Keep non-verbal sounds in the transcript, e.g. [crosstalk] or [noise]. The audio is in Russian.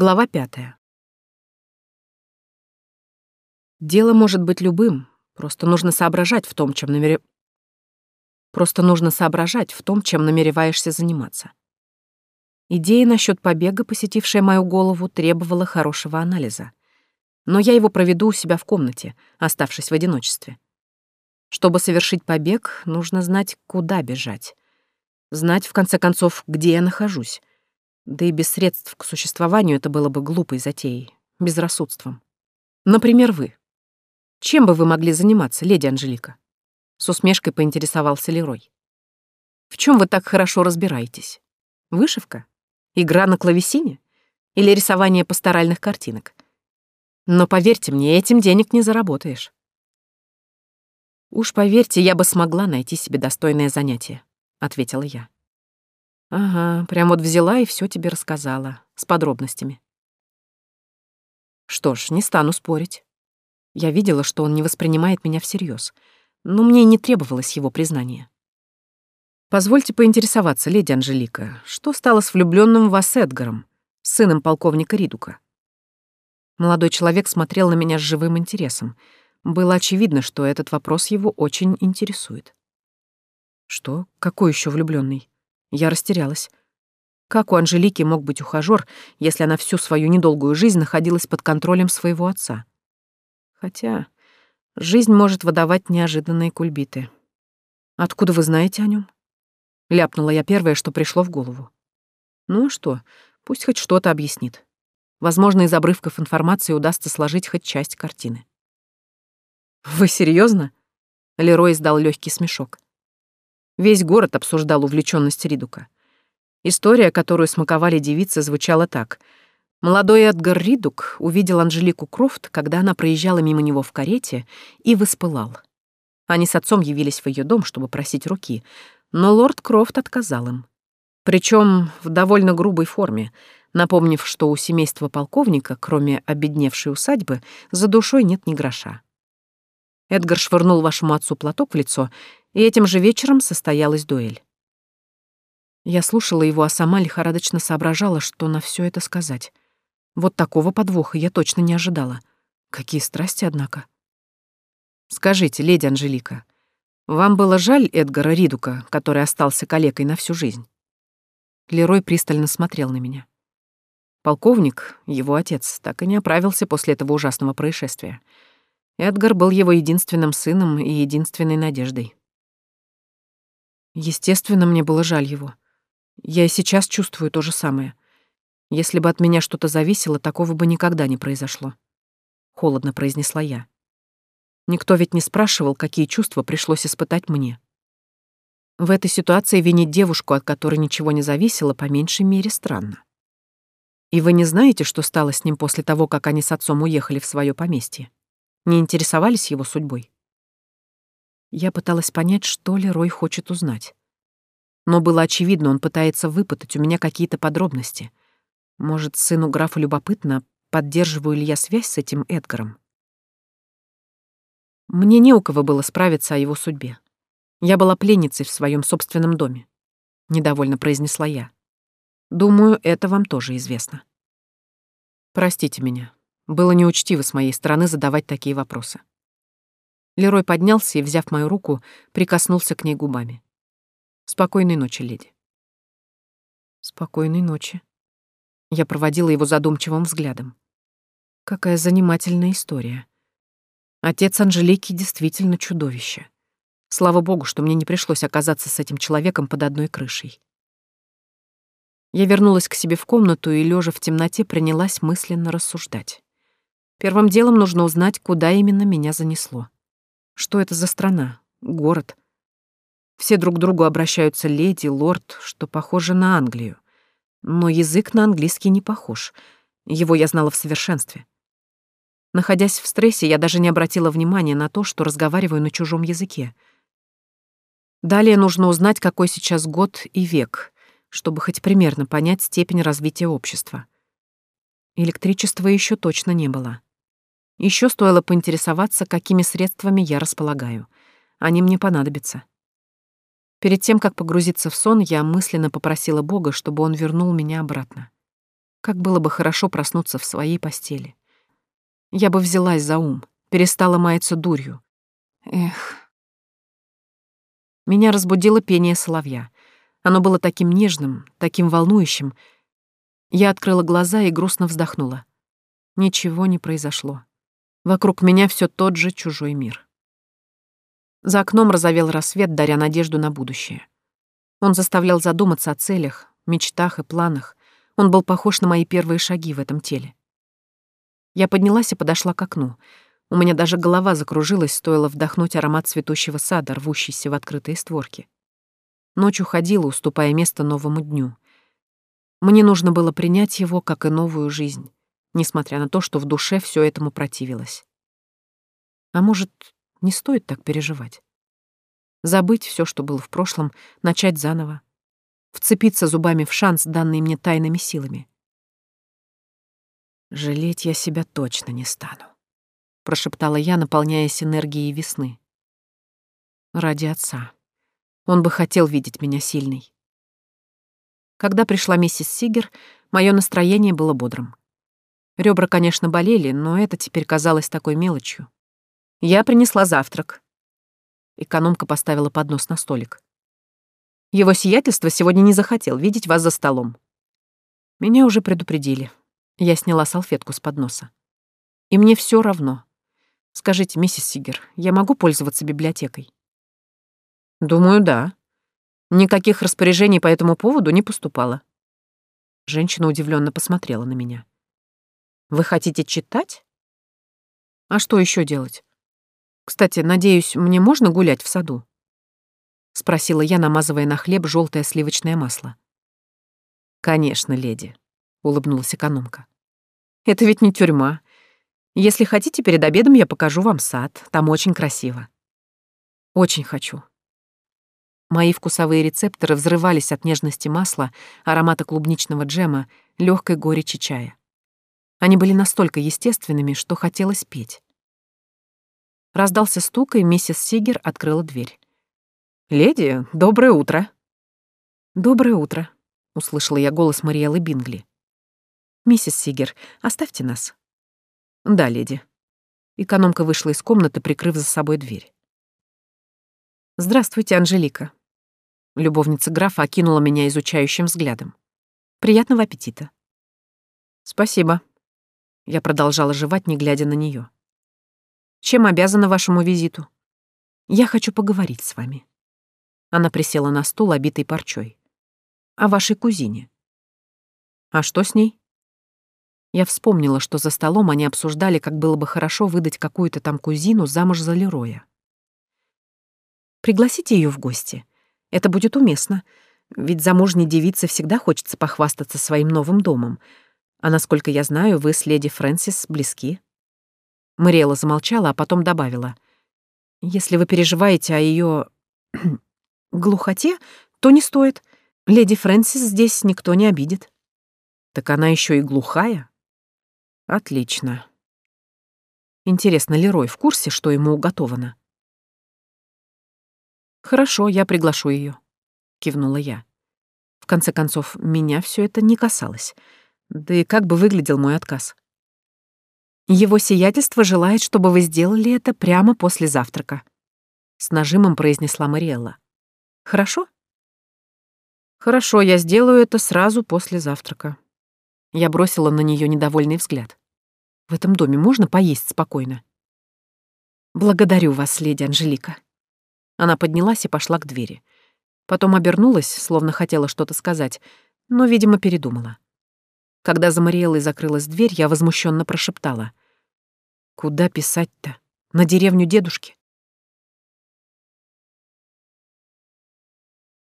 Глава пятая. Дело может быть любым, просто нужно соображать в том, чем намер... Просто нужно соображать в том, чем намереваешься заниматься. Идея насчет побега, посетившая мою голову, требовала хорошего анализа. Но я его проведу у себя в комнате, оставшись в одиночестве. Чтобы совершить побег, нужно знать, куда бежать. Знать, в конце концов, где я нахожусь. Да и без средств к существованию это было бы глупой затеей, безрассудством. Например, вы. Чем бы вы могли заниматься, леди Анжелика? С усмешкой поинтересовался Лерой. В чем вы так хорошо разбираетесь? Вышивка? Игра на клавесине? Или рисование пасторальных картинок? Но поверьте мне, этим денег не заработаешь. Уж поверьте, я бы смогла найти себе достойное занятие, ответила я. Ага, прям вот взяла и все тебе рассказала, с подробностями. Что ж, не стану спорить. Я видела, что он не воспринимает меня всерьез, но мне не требовалось его признания. Позвольте поинтересоваться, леди Анжелика, что стало с влюбленным в вас Эдгаром, сыном полковника Ридука? Молодой человек смотрел на меня с живым интересом. Было очевидно, что этот вопрос его очень интересует. Что? Какой еще влюбленный? Я растерялась. Как у Анжелики мог быть ухажёр, если она всю свою недолгую жизнь находилась под контролем своего отца? Хотя жизнь может выдавать неожиданные кульбиты. Откуда вы знаете о нем? Ляпнула я первое, что пришло в голову. Ну а что, пусть хоть что-то объяснит. Возможно, из обрывков информации удастся сложить хоть часть картины. Вы серьезно? Лерой издал легкий смешок. Весь город обсуждал увлеченность Ридука. История, которую смаковали девицы, звучала так. Молодой Эдгар Ридук увидел Анжелику Крофт, когда она проезжала мимо него в карете, и воспылал. Они с отцом явились в ее дом, чтобы просить руки, но лорд Крофт отказал им. Причем в довольно грубой форме, напомнив, что у семейства полковника, кроме обедневшей усадьбы, за душой нет ни гроша. Эдгар швырнул вашему отцу платок в лицо, и этим же вечером состоялась дуэль. Я слушала его, а сама лихорадочно соображала, что на все это сказать. Вот такого подвоха я точно не ожидала. Какие страсти, однако. Скажите, леди Анжелика, вам было жаль Эдгара Ридука, который остался калекой на всю жизнь? Лерой пристально смотрел на меня. Полковник, его отец, так и не оправился после этого ужасного происшествия — Эдгар был его единственным сыном и единственной надеждой. Естественно, мне было жаль его. Я и сейчас чувствую то же самое. Если бы от меня что-то зависело, такого бы никогда не произошло. Холодно произнесла я. Никто ведь не спрашивал, какие чувства пришлось испытать мне. В этой ситуации винить девушку, от которой ничего не зависело, по меньшей мере странно. И вы не знаете, что стало с ним после того, как они с отцом уехали в свое поместье? Не интересовались его судьбой. Я пыталась понять, что ли Рой хочет узнать. Но было очевидно, он пытается выпытать у меня какие-то подробности. Может, сыну графа любопытно, поддерживаю ли я связь с этим Эдгаром. Мне не у кого было справиться о его судьбе. Я была пленницей в своем собственном доме. Недовольно произнесла я. Думаю, это вам тоже известно. Простите меня, было неучтиво с моей стороны задавать такие вопросы. Лерой поднялся и, взяв мою руку, прикоснулся к ней губами. «Спокойной ночи, леди». «Спокойной ночи». Я проводила его задумчивым взглядом. Какая занимательная история. Отец Анжелики действительно чудовище. Слава богу, что мне не пришлось оказаться с этим человеком под одной крышей. Я вернулась к себе в комнату и, лежа в темноте, принялась мысленно рассуждать. Первым делом нужно узнать, куда именно меня занесло. Что это за страна? Город? Все друг к другу обращаются леди, лорд, что похоже на Англию. Но язык на английский не похож. Его я знала в совершенстве. Находясь в стрессе, я даже не обратила внимания на то, что разговариваю на чужом языке. Далее нужно узнать, какой сейчас год и век, чтобы хоть примерно понять степень развития общества. Электричества еще точно не было. Еще стоило поинтересоваться, какими средствами я располагаю. Они мне понадобятся. Перед тем, как погрузиться в сон, я мысленно попросила Бога, чтобы он вернул меня обратно. Как было бы хорошо проснуться в своей постели. Я бы взялась за ум, перестала маяться дурью. Эх. Меня разбудило пение соловья. Оно было таким нежным, таким волнующим. Я открыла глаза и грустно вздохнула. Ничего не произошло. Вокруг меня все тот же чужой мир. За окном разовел рассвет, даря надежду на будущее. Он заставлял задуматься о целях, мечтах и планах. Он был похож на мои первые шаги в этом теле. Я поднялась и подошла к окну. У меня даже голова закружилась, стоило вдохнуть аромат цветущего сада, рвущийся в открытые створки. Ночь уходила, уступая место новому дню. Мне нужно было принять его, как и новую жизнь, несмотря на то, что в душе все этому противилось. А может, не стоит так переживать? Забыть все, что было в прошлом, начать заново, вцепиться зубами в шанс, данный мне тайными силами. «Жалеть я себя точно не стану», — прошептала я, наполняясь энергией весны. «Ради отца. Он бы хотел видеть меня сильной». Когда пришла миссис Сигер, мое настроение было бодрым. Ребра, конечно, болели, но это теперь казалось такой мелочью. Я принесла завтрак. Экономка поставила поднос на столик. Его сиятельство сегодня не захотел видеть вас за столом. Меня уже предупредили. Я сняла салфетку с подноса. И мне все равно. Скажите, миссис Сигер, я могу пользоваться библиотекой? Думаю, да. Никаких распоряжений по этому поводу не поступало. Женщина удивленно посмотрела на меня. Вы хотите читать? А что еще делать? Кстати, надеюсь, мне можно гулять в саду? — спросила я, намазывая на хлеб желтое сливочное масло. «Конечно, леди», — улыбнулась экономка. «Это ведь не тюрьма. Если хотите, перед обедом я покажу вам сад. Там очень красиво». «Очень хочу». Мои вкусовые рецепторы взрывались от нежности масла, аромата клубничного джема, легкой горечи чая. Они были настолько естественными, что хотелось петь. Раздался стук, и миссис Сигер открыла дверь. «Леди, доброе утро!» «Доброе утро», — услышала я голос Мариэлы Бингли. «Миссис Сигер, оставьте нас». «Да, леди». Экономка вышла из комнаты, прикрыв за собой дверь. «Здравствуйте, Анжелика». Любовница графа окинула меня изучающим взглядом. «Приятного аппетита». «Спасибо». Я продолжала жевать, не глядя на нее. «Чем обязана вашему визиту?» «Я хочу поговорить с вами». Она присела на стул, обитый парчой. «О вашей кузине». «А что с ней?» Я вспомнила, что за столом они обсуждали, как было бы хорошо выдать какую-то там кузину замуж за Лероя. «Пригласите ее в гости. Это будет уместно. Ведь замужней девице всегда хочется похвастаться своим новым домом. А насколько я знаю, вы с леди Фрэнсис близки». Мариэла замолчала, а потом добавила. «Если вы переживаете о ее [clears throat] глухоте, то не стоит. Леди Фрэнсис здесь никто не обидит. Так она еще и глухая? Отлично. Интересно, Лерой в курсе, что ему уготовано? Хорошо, я приглашу ее, кивнула я. В конце концов, меня все это не касалось. Да и как бы выглядел мой отказ? Его сиятельство желает, чтобы вы сделали это прямо после завтрака, с нажимом произнесла Мариэлла. Хорошо? Хорошо, я сделаю это сразу после завтрака. Я бросила на нее недовольный взгляд. В этом доме можно поесть спокойно. Благодарю вас, леди Анжелика. Она поднялась и пошла к двери. Потом обернулась, словно хотела что-то сказать, но, видимо, передумала. Когда за Мариэллой закрылась дверь, я возмущенно прошептала. «Куда писать-то? На деревню дедушки?»